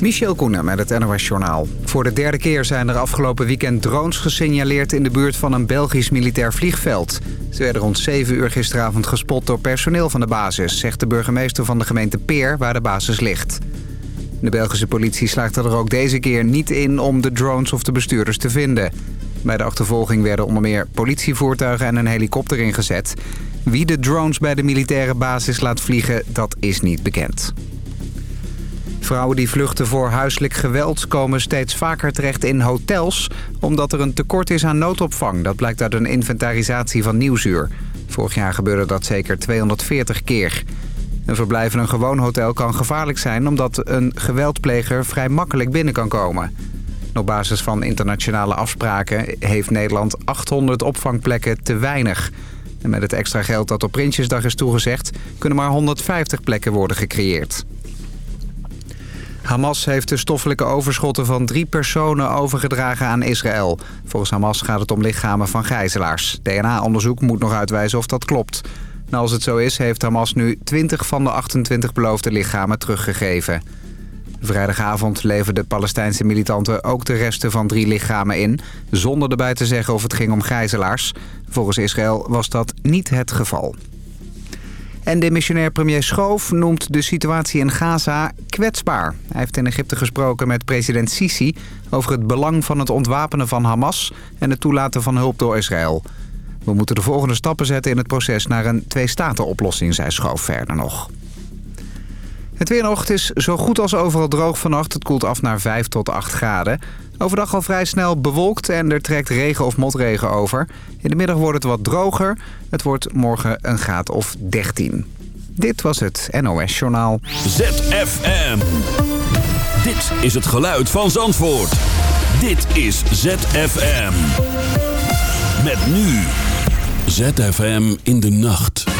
Michel Koenen met het NOS Journaal. Voor de derde keer zijn er afgelopen weekend drones gesignaleerd... in de buurt van een Belgisch militair vliegveld. Ze werden rond 7 uur gisteravond gespot door personeel van de basis... zegt de burgemeester van de gemeente Peer, waar de basis ligt. De Belgische politie slaagt er ook deze keer niet in om de drones of de bestuurders te vinden. Bij de achtervolging werden onder meer politievoertuigen en een helikopter ingezet. Wie de drones bij de militaire basis laat vliegen, dat is niet bekend. Vrouwen die vluchten voor huiselijk geweld komen steeds vaker terecht in hotels... omdat er een tekort is aan noodopvang. Dat blijkt uit een inventarisatie van Nieuwsuur. Vorig jaar gebeurde dat zeker 240 keer. Een verblijf in een gewoon hotel kan gevaarlijk zijn... omdat een geweldpleger vrij makkelijk binnen kan komen. Op basis van internationale afspraken heeft Nederland 800 opvangplekken te weinig... En met het extra geld dat op Prinsjesdag is toegezegd... kunnen maar 150 plekken worden gecreëerd. Hamas heeft de stoffelijke overschotten van drie personen overgedragen aan Israël. Volgens Hamas gaat het om lichamen van gijzelaars. DNA-onderzoek moet nog uitwijzen of dat klopt. Als het zo is, heeft Hamas nu 20 van de 28 beloofde lichamen teruggegeven. Vrijdagavond leverden Palestijnse militanten ook de resten van drie lichamen in... zonder erbij te zeggen of het ging om gijzelaars. Volgens Israël was dat niet het geval. En de missionair premier Schoof noemt de situatie in Gaza kwetsbaar. Hij heeft in Egypte gesproken met president Sisi... over het belang van het ontwapenen van Hamas... en het toelaten van hulp door Israël. We moeten de volgende stappen zetten in het proces naar een twee-staten-oplossing, zei Schoof verder nog. Het weer is zo goed als overal droog vannacht. Het koelt af naar 5 tot 8 graden. Overdag al vrij snel bewolkt en er trekt regen of motregen over. In de middag wordt het wat droger. Het wordt morgen een graad of 13. Dit was het NOS Journaal. ZFM. Dit is het geluid van Zandvoort. Dit is ZFM. Met nu. ZFM in de nacht.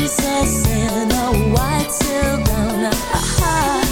Princess in a white silk gown. Aha.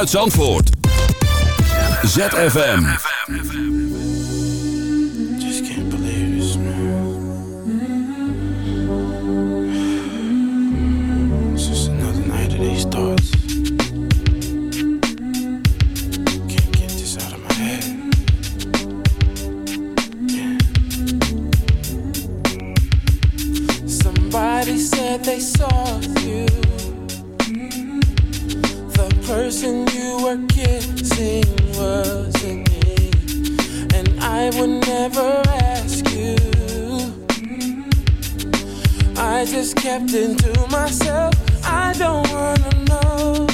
uit Zandvoort. ZFM. ever ask you. I just kept it to myself. I don't wanna know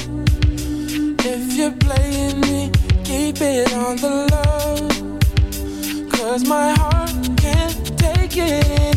if you're playing me. Keep it on the low, cause my heart can't take it.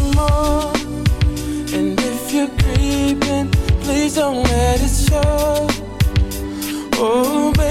Please don't let it show. Oh, baby,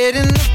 getting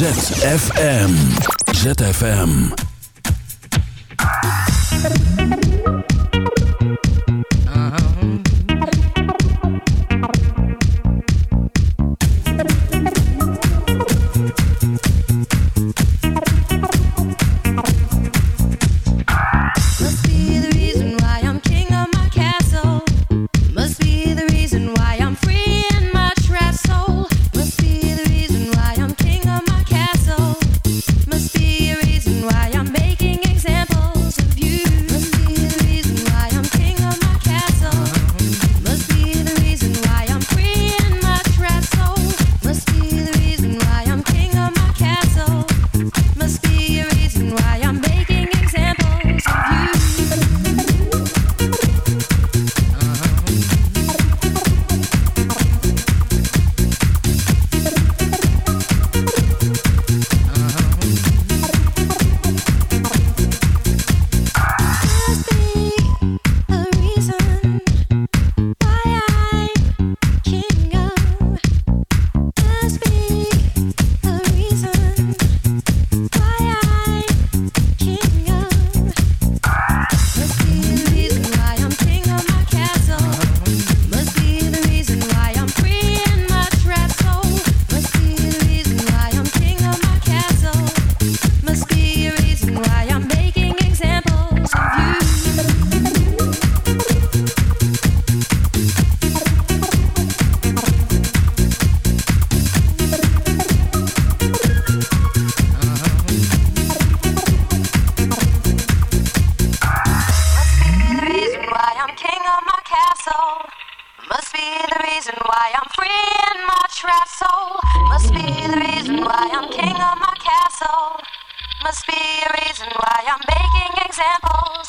ZFM. ZFM. reason why I'm free in my trap soul. Must be the reason why I'm king of my castle. Must be a reason why I'm making examples.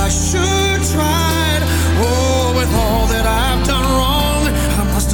I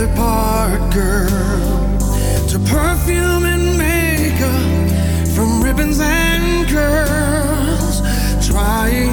Trailer Park Girl to perfume and makeup from ribbons and curls, trying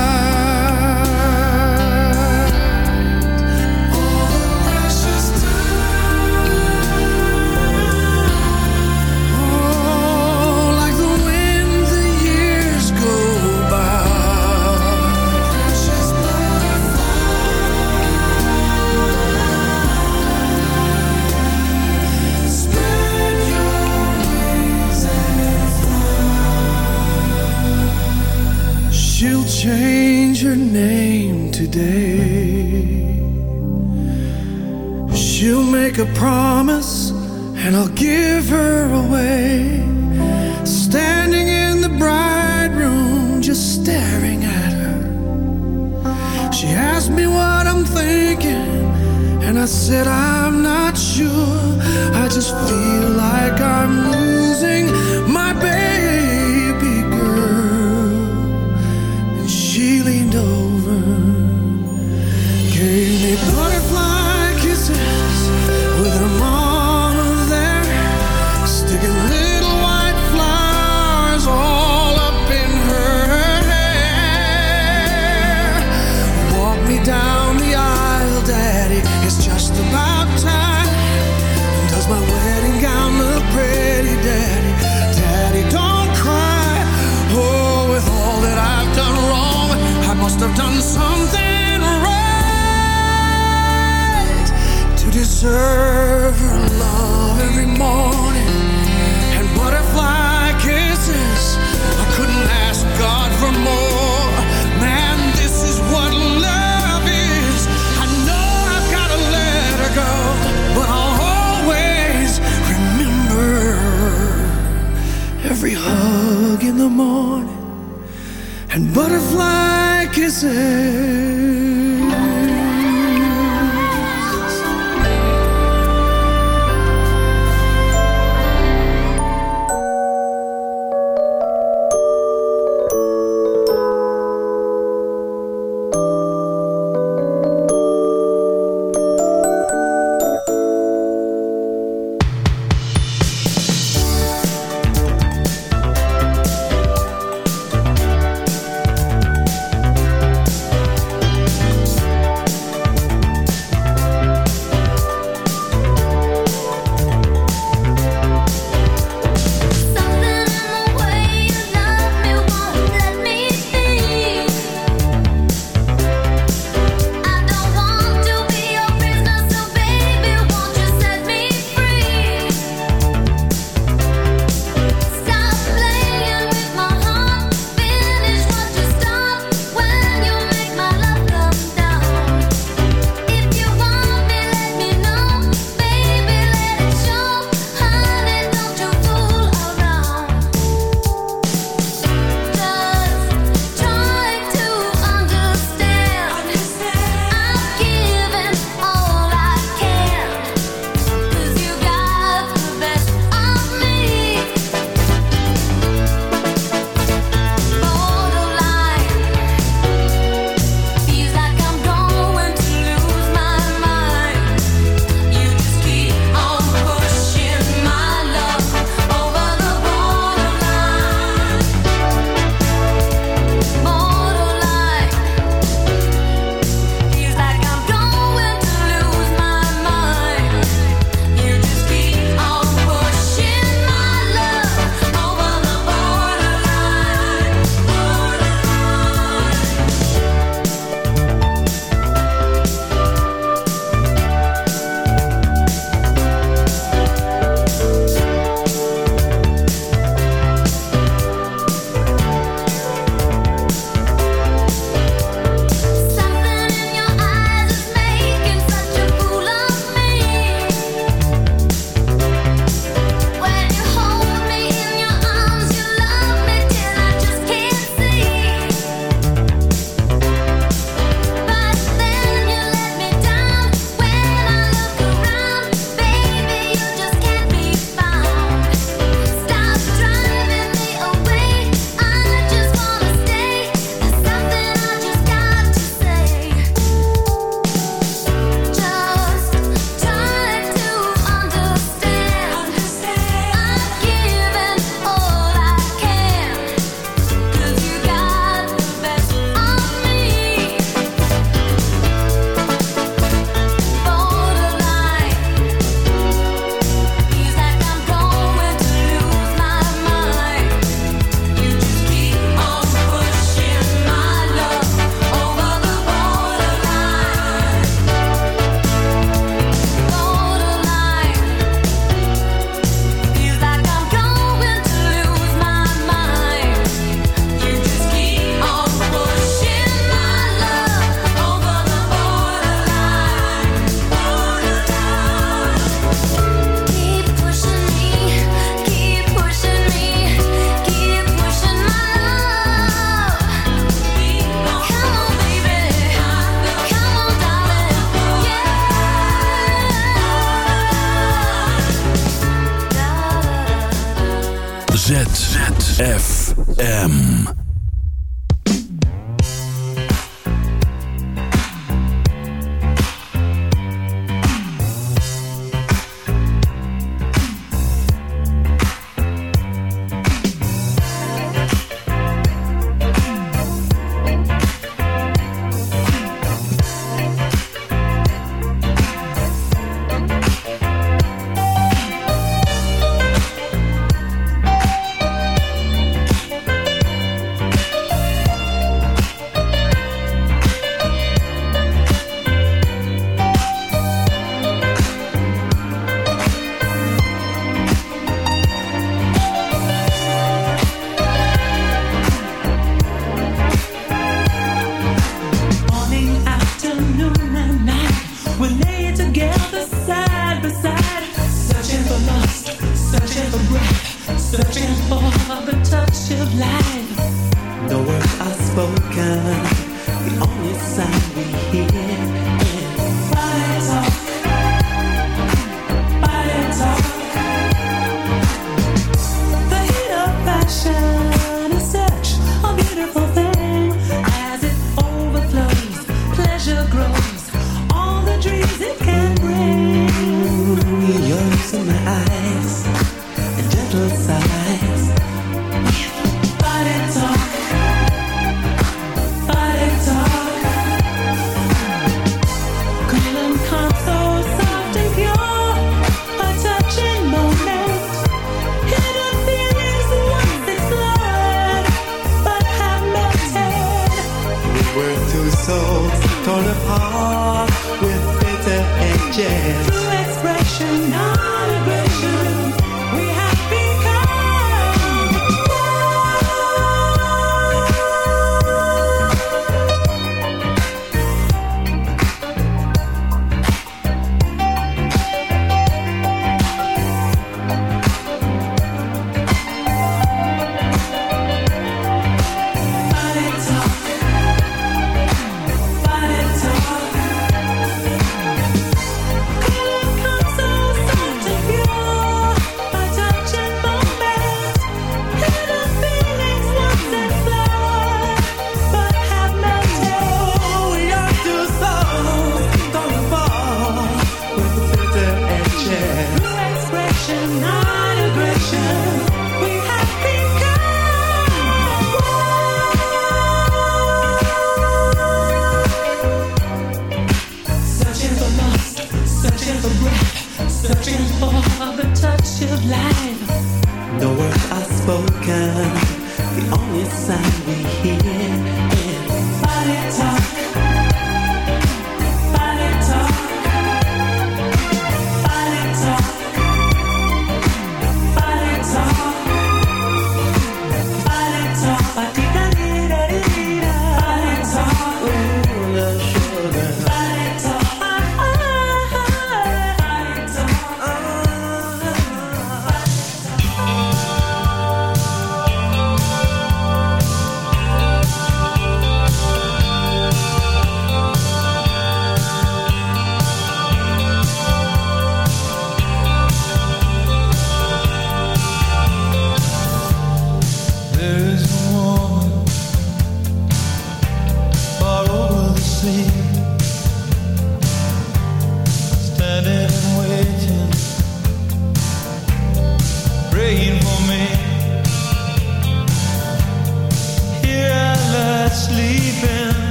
say.